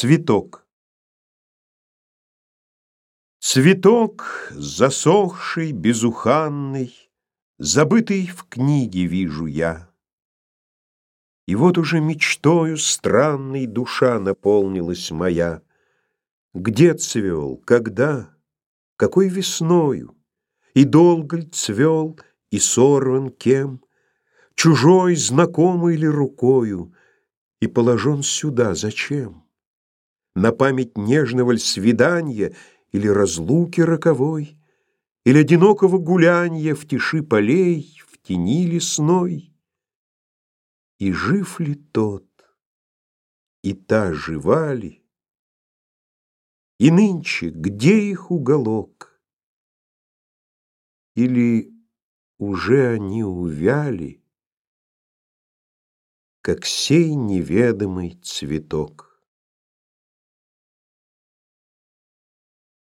Цветок Цветок, засохший, безуханный, Забытый в книге вижу я. И вот уже мечтою странной Душа наполнилась моя. Где цвел, когда, какой весною, И долго ль цвел, и сорван кем, Чужой, знакомый ли рукою, И положен сюда зачем? На память нежного ль свидания Или разлуки роковой, Или одинокого гулянья В тиши полей, в тени лесной? И жив ли тот, и та жива ли? И нынче где их уголок? Или уже они увяли, Как сей неведомый цветок?